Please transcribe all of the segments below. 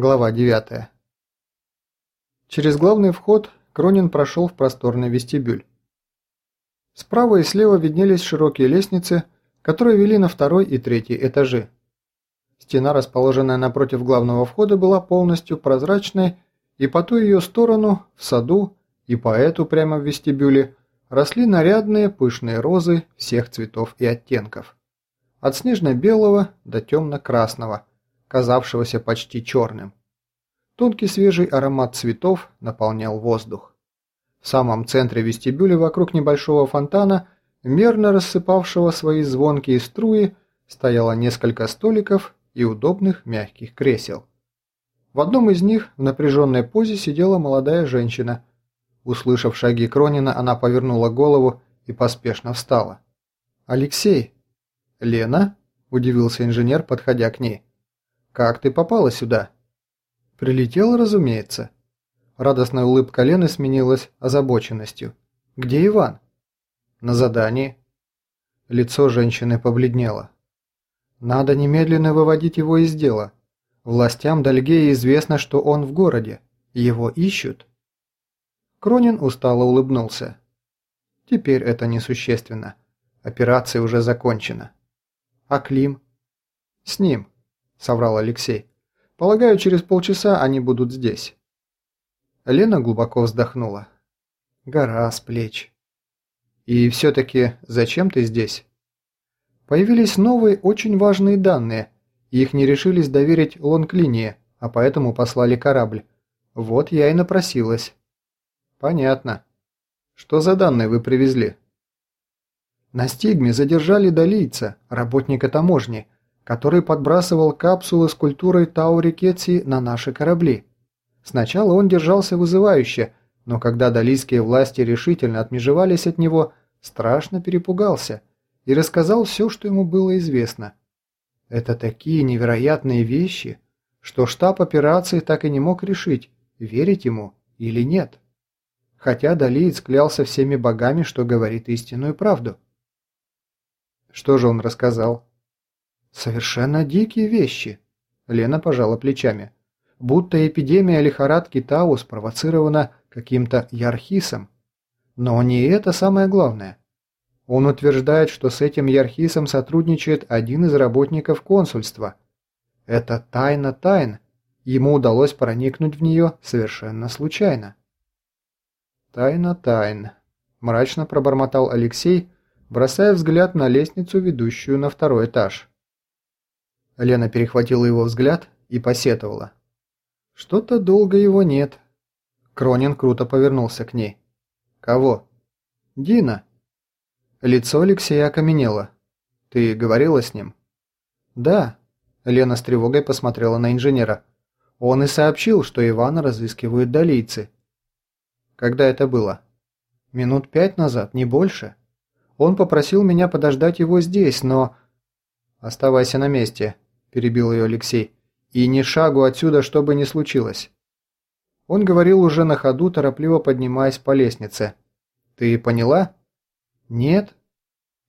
Глава 9. Через главный вход Кронин прошел в просторный вестибюль. Справа и слева виднелись широкие лестницы, которые вели на второй и третий этажи. Стена, расположенная напротив главного входа, была полностью прозрачной, и по ту ее сторону, в саду и по эту прямо в вестибюле, росли нарядные пышные розы всех цветов и оттенков. От снежно-белого до темно-красного – казавшегося почти черным. Тонкий свежий аромат цветов наполнял воздух. В самом центре вестибюля вокруг небольшого фонтана, мерно рассыпавшего свои звонкие струи, стояло несколько столиков и удобных мягких кресел. В одном из них в напряженной позе сидела молодая женщина. Услышав шаги Кронина, она повернула голову и поспешно встала. «Алексей!» «Лена?» – удивился инженер, подходя к ней. «Как ты попала сюда?» «Прилетела, разумеется». Радостная улыбка Лены сменилась озабоченностью. «Где Иван?» «На задании». Лицо женщины побледнело. «Надо немедленно выводить его из дела. Властям Дальгея известно, что он в городе. Его ищут». Кронин устало улыбнулся. «Теперь это несущественно. Операция уже закончена». «А Клим?» «С ним. – соврал Алексей. «Полагаю, через полчаса они будут здесь». Лена глубоко вздохнула. «Гора с плеч». «И все-таки зачем ты здесь?» Появились новые, очень важные данные, их не решились доверить лонг-линии, а поэтому послали корабль. Вот я и напросилась. «Понятно. Что за данные вы привезли?» На стигме задержали долийца, работника таможни, который подбрасывал капсулы с культурой Таури Кетси на наши корабли. Сначала он держался вызывающе, но когда далийские власти решительно отмежевались от него, страшно перепугался и рассказал все, что ему было известно. Это такие невероятные вещи, что штаб операции так и не мог решить, верить ему или нет. Хотя Далиец клялся всеми богами, что говорит истинную правду. Что же он рассказал? «Совершенно дикие вещи», – Лена пожала плечами. «Будто эпидемия лихорадки Тау спровоцирована каким-то ярхисом. Но не это самое главное. Он утверждает, что с этим ярхисом сотрудничает один из работников консульства. Это тайна тайн. Ему удалось проникнуть в нее совершенно случайно». «Тайна тайн», – мрачно пробормотал Алексей, бросая взгляд на лестницу, ведущую на второй этаж. Лена перехватила его взгляд и посетовала. «Что-то долго его нет». Кронин круто повернулся к ней. «Кого?» «Дина». Лицо Алексея окаменело. «Ты говорила с ним?» «Да». Лена с тревогой посмотрела на инженера. «Он и сообщил, что Ивана разыскивают долийцы». «Когда это было?» «Минут пять назад, не больше. Он попросил меня подождать его здесь, но...» «Оставайся на месте», – перебил ее Алексей. «И ни шагу отсюда, что бы ни случилось». Он говорил уже на ходу, торопливо поднимаясь по лестнице. «Ты поняла?» «Нет».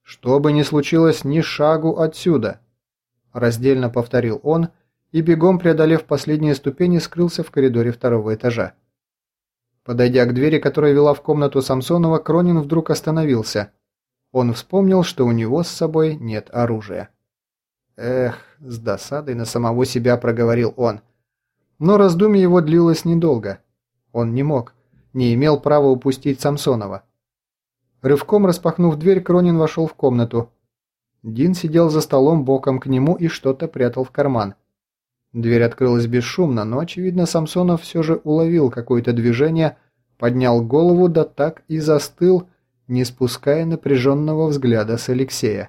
«Что бы ни случилось, ни шагу отсюда», – раздельно повторил он и, бегом преодолев последние ступени, скрылся в коридоре второго этажа. Подойдя к двери, которая вела в комнату Самсонова, Кронин вдруг остановился. Он вспомнил, что у него с собой нет оружия. Эх, с досадой на самого себя проговорил он. Но раздумье его длилось недолго. Он не мог, не имел права упустить Самсонова. Рывком распахнув дверь, Кронин вошел в комнату. Дин сидел за столом боком к нему и что-то прятал в карман. Дверь открылась бесшумно, но, очевидно, Самсонов все же уловил какое-то движение, поднял голову, да так и застыл, не спуская напряженного взгляда с Алексея.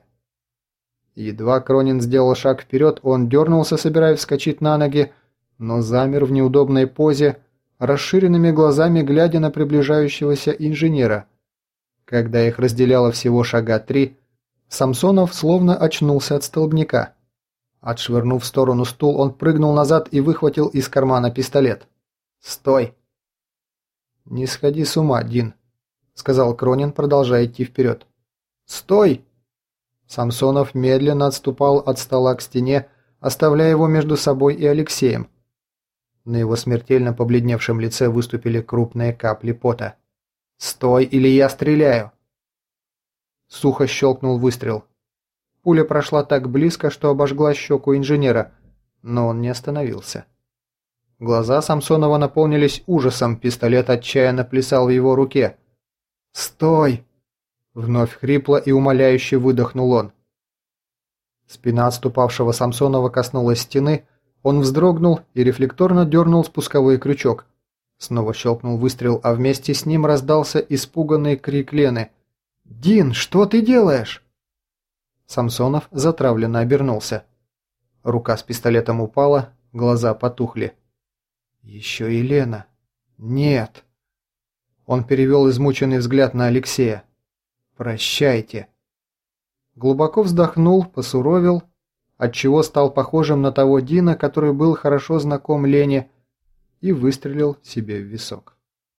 Едва Кронин сделал шаг вперед, он дернулся, собираясь вскочить на ноги, но замер в неудобной позе, расширенными глазами глядя на приближающегося инженера. Когда их разделяло всего шага три, Самсонов словно очнулся от столбняка. Отшвырнув в сторону стул, он прыгнул назад и выхватил из кармана пистолет. «Стой!» «Не сходи с ума, Дин», — сказал Кронин, продолжая идти вперед. «Стой!» Самсонов медленно отступал от стола к стене, оставляя его между собой и Алексеем. На его смертельно побледневшем лице выступили крупные капли пота. «Стой, или я стреляю!» Сухо щелкнул выстрел. Пуля прошла так близко, что обожгла щеку инженера, но он не остановился. Глаза Самсонова наполнились ужасом, пистолет отчаянно плясал в его руке. «Стой!» Вновь хрипло и умоляюще выдохнул он. Спина отступавшего Самсонова коснулась стены, он вздрогнул и рефлекторно дернул спусковой крючок. Снова щелкнул выстрел, а вместе с ним раздался испуганный крик Лены. «Дин, что ты делаешь?» Самсонов затравленно обернулся. Рука с пистолетом упала, глаза потухли. «Еще и Лена. Нет!» Он перевел измученный взгляд на Алексея. «Прощайте!» Глубоко вздохнул, посуровил, отчего стал похожим на того Дина, который был хорошо знаком Лене, и выстрелил себе в висок.